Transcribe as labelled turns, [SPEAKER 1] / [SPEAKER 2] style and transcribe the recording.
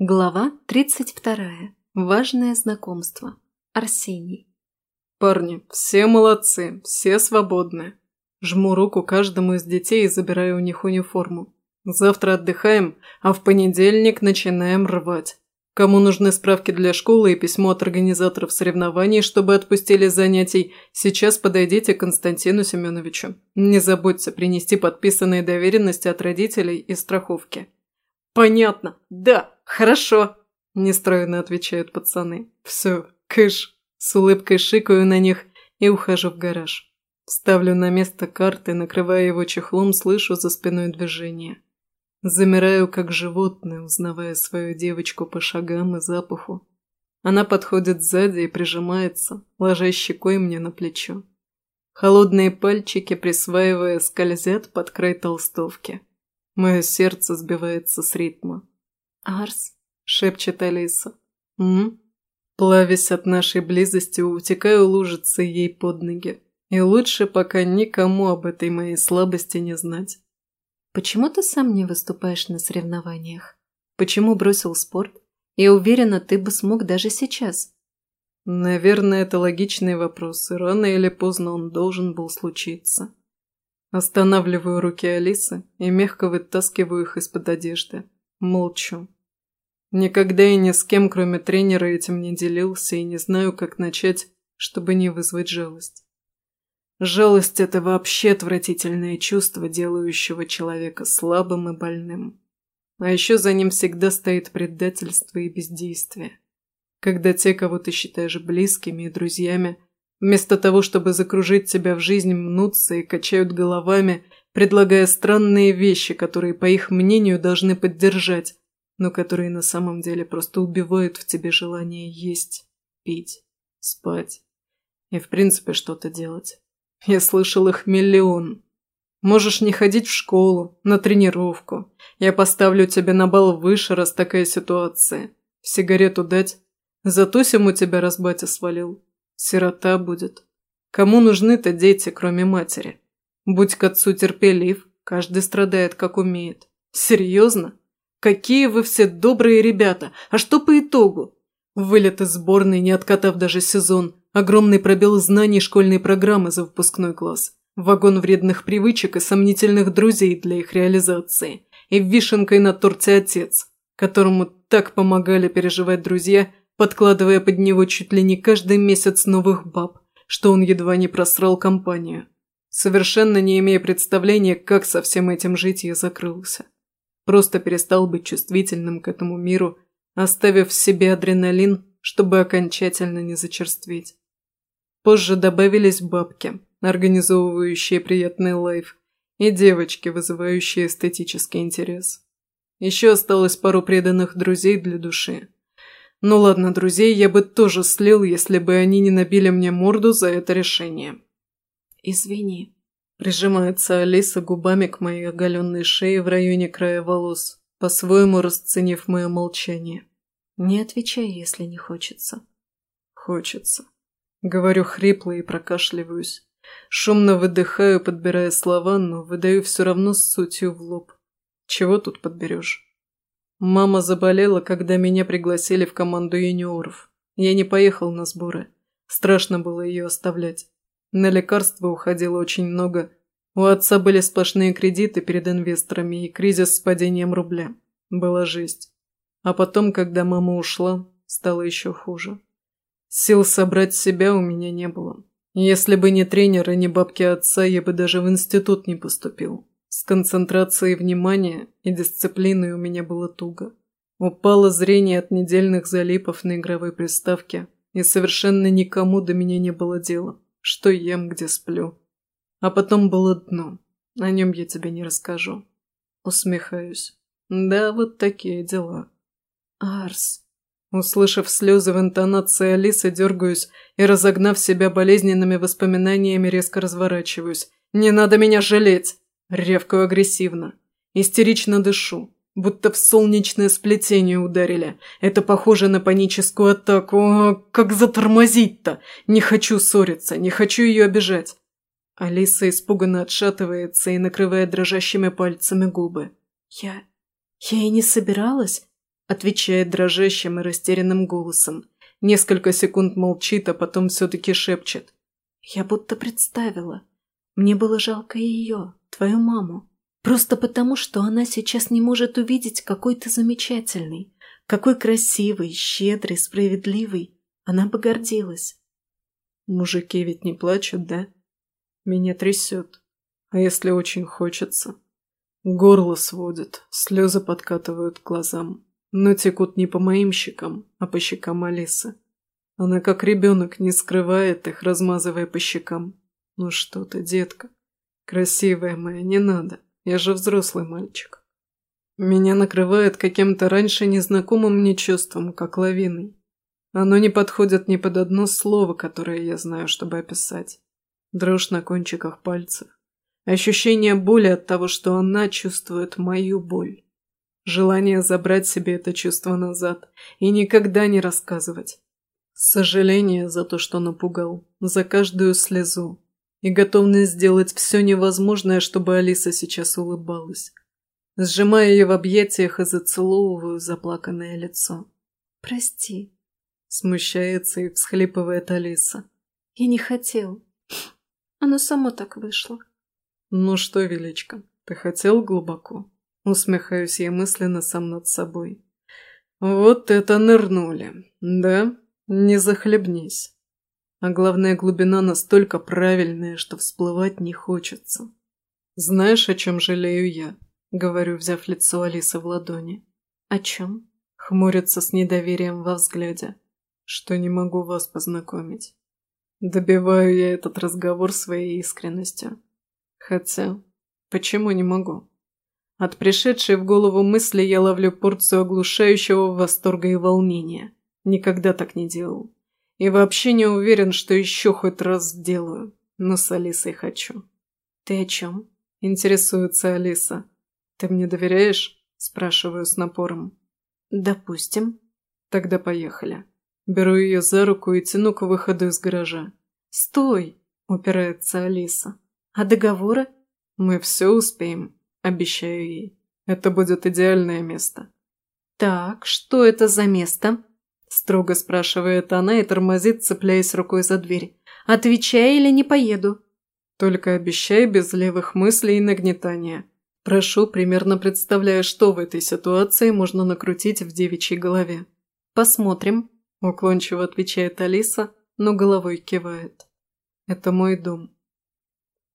[SPEAKER 1] Глава 32. Важное знакомство. Арсений.
[SPEAKER 2] Парни, все молодцы, все свободны. Жму руку каждому из детей и забираю у них униформу. Завтра отдыхаем, а в понедельник начинаем рвать. Кому нужны справки для школы и письмо от организаторов соревнований, чтобы отпустили занятий, сейчас подойдите к Константину Семеновичу. Не забудьте принести подписанные доверенности от родителей и страховки.
[SPEAKER 3] «Понятно. Да, хорошо», –
[SPEAKER 2] нестройно отвечают пацаны. «Все, кыш». С улыбкой шикаю на них и ухожу в гараж. Ставлю на место карты, накрывая его чехлом, слышу за спиной движение. Замираю, как животное, узнавая свою девочку по шагам и запаху. Она подходит сзади и прижимается, ложа щекой мне на плечо. Холодные пальчики, присваивая, скользят под край толстовки. Мое сердце сбивается с ритма.
[SPEAKER 1] «Арс?»
[SPEAKER 2] – шепчет Алиса. «М?» Плавясь от нашей близости, утекаю лужицы ей под ноги. И лучше пока никому об этой моей слабости не знать.
[SPEAKER 1] «Почему ты сам не выступаешь на соревнованиях? Почему бросил спорт? Я уверена, ты бы смог даже сейчас».
[SPEAKER 2] Наверное, это логичный вопрос, и рано или поздно он должен был случиться. Останавливаю руки Алисы и мягко вытаскиваю их из-под одежды. Молчу. Никогда и ни с кем, кроме тренера, этим не делился и не знаю, как начать, чтобы не вызвать жалость. Жалость – это вообще отвратительное чувство, делающего человека слабым и больным. А еще за ним всегда стоит предательство и бездействие. Когда те, кого ты считаешь близкими и друзьями, Вместо того, чтобы закружить себя в жизнь, мнутся и качают головами, предлагая странные вещи, которые, по их мнению, должны поддержать, но которые на самом деле просто убивают в тебе желание есть, пить, спать и, в принципе, что-то делать. Я слышал их миллион. Можешь не ходить в школу, на тренировку. Я поставлю тебе на бал выше, раз такая ситуация. Сигарету дать? Зато у тебя разбатя свалил. Сирота будет. Кому нужны-то дети, кроме матери? Будь к отцу терпелив, каждый страдает, как умеет. Серьезно? Какие вы все добрые ребята! А что по итогу? Вылет из сборной, не откатав даже сезон. Огромный пробел знаний школьной программы за выпускной класс. Вагон вредных привычек и сомнительных друзей для их реализации. И вишенкой на торте отец, которому так помогали переживать друзья подкладывая под него чуть ли не каждый месяц новых баб, что он едва не просрал компанию. Совершенно не имея представления, как со всем этим жить, я закрылся. Просто перестал быть чувствительным к этому миру, оставив в себе адреналин, чтобы окончательно не зачерстветь. Позже добавились бабки, организовывающие приятный лайф, и девочки, вызывающие эстетический интерес. Еще осталось пару преданных друзей для души. Ну ладно, друзей я бы тоже слил, если бы они не набили мне морду за это решение.
[SPEAKER 1] «Извини», –
[SPEAKER 2] прижимается Алиса губами к моей оголенной шее в районе края волос, по-своему расценив мое молчание.
[SPEAKER 1] «Не отвечай, если не хочется».
[SPEAKER 2] «Хочется». Говорю хрипло и прокашливаюсь. Шумно выдыхаю, подбирая слова, но выдаю все равно с сутью в лоб. Чего тут подберешь? Мама заболела, когда меня пригласили в команду юниоров. Я не поехал на сборы. Страшно было ее оставлять. На лекарства уходило очень много. У отца были сплошные кредиты перед инвесторами и кризис с падением рубля. Была жесть. А потом, когда мама ушла, стало еще хуже. Сил собрать себя у меня не было. Если бы не тренер и не бабки отца, я бы даже в институт не поступил. С концентрацией внимания и дисциплиной у меня было туго. Упало зрение от недельных залипов на игровой приставке, и совершенно никому до меня не было дела, что ем, где сплю. А потом было дно. О нем я тебе не расскажу. Усмехаюсь. Да, вот такие дела.
[SPEAKER 1] Арс.
[SPEAKER 2] Услышав слезы в интонации Алисы, дергаюсь и, разогнав себя болезненными воспоминаниями, резко разворачиваюсь. «Не надо меня жалеть!» Ревкаю агрессивно. Истерично дышу. Будто в солнечное сплетение ударили. Это похоже на паническую атаку. О, как затормозить-то? Не хочу ссориться, не хочу ее обижать. Алиса испуганно отшатывается и накрывает дрожащими пальцами губы.
[SPEAKER 1] «Я... я и не собиралась.
[SPEAKER 2] Отвечает дрожащим и растерянным голосом. Несколько секунд молчит, а потом все-таки шепчет.
[SPEAKER 1] Я будто представила. Мне было жалко ее, твою маму. Просто потому, что она сейчас не может увидеть, какой ты замечательный, какой красивый, щедрый, справедливый. Она бы гордилась.
[SPEAKER 2] Мужики ведь не плачут, да? Меня трясет. А если очень хочется? Горло сводит, слезы подкатывают к глазам, но текут не по моим щекам, а по щекам Алисы. Она как ребенок не скрывает их, размазывая по щекам. Ну что ты, детка, красивая моя, не надо, я же взрослый мальчик. Меня накрывает каким-то раньше незнакомым мне чувством, как лавиной. Оно не подходит ни под одно слово, которое я знаю, чтобы описать. Дрожь на кончиках пальцев. Ощущение боли от того, что она чувствует мою боль. Желание забрать себе это чувство назад и никогда не рассказывать. Сожаление за то, что напугал, за каждую слезу. И готовность сделать все невозможное, чтобы Алиса сейчас улыбалась. Сжимая ее в объятиях и зацеловываю заплаканное лицо.
[SPEAKER 1] «Прости», —
[SPEAKER 2] смущается и всхлипывает Алиса.
[SPEAKER 1] «Я не хотел. Оно само так вышло.
[SPEAKER 2] Ну что, Величко, ты хотел глубоко? Усмехаюсь я мысленно сам над собой. Вот это нырнули, да? Не захлебнись. А главная глубина настолько правильная, что всплывать не хочется. Знаешь, о чем жалею я? Говорю, взяв лицо Алисы в ладони.
[SPEAKER 1] О чем?
[SPEAKER 2] Хмурится с недоверием во взгляде. Что не могу вас познакомить. Добиваю я этот разговор своей искренностью. Хотя, почему не могу? От пришедшей в голову мысли я ловлю порцию оглушающего восторга и волнения. Никогда так не делал. И вообще не уверен, что еще хоть раз сделаю. Но с Алисой хочу.
[SPEAKER 1] «Ты о чем?»
[SPEAKER 2] – интересуется Алиса. «Ты мне доверяешь?» – спрашиваю с напором.
[SPEAKER 1] «Допустим».
[SPEAKER 2] «Тогда поехали». Беру ее за руку и тяну к выходу из гаража.
[SPEAKER 1] «Стой!» – упирается Алиса. «А договоры?»
[SPEAKER 2] «Мы все успеем», – обещаю ей. «Это будет идеальное место».
[SPEAKER 1] «Так, что это за место?» – строго спрашивает она и тормозит, цепляясь рукой за дверь. «Отвечай или не поеду?»
[SPEAKER 2] «Только обещай без левых мыслей и нагнетания. Прошу, примерно представляя, что в этой ситуации можно накрутить в девичьей голове».
[SPEAKER 1] «Посмотрим»,
[SPEAKER 2] Уклончиво отвечает Алиса, но головой кивает. Это мой дом.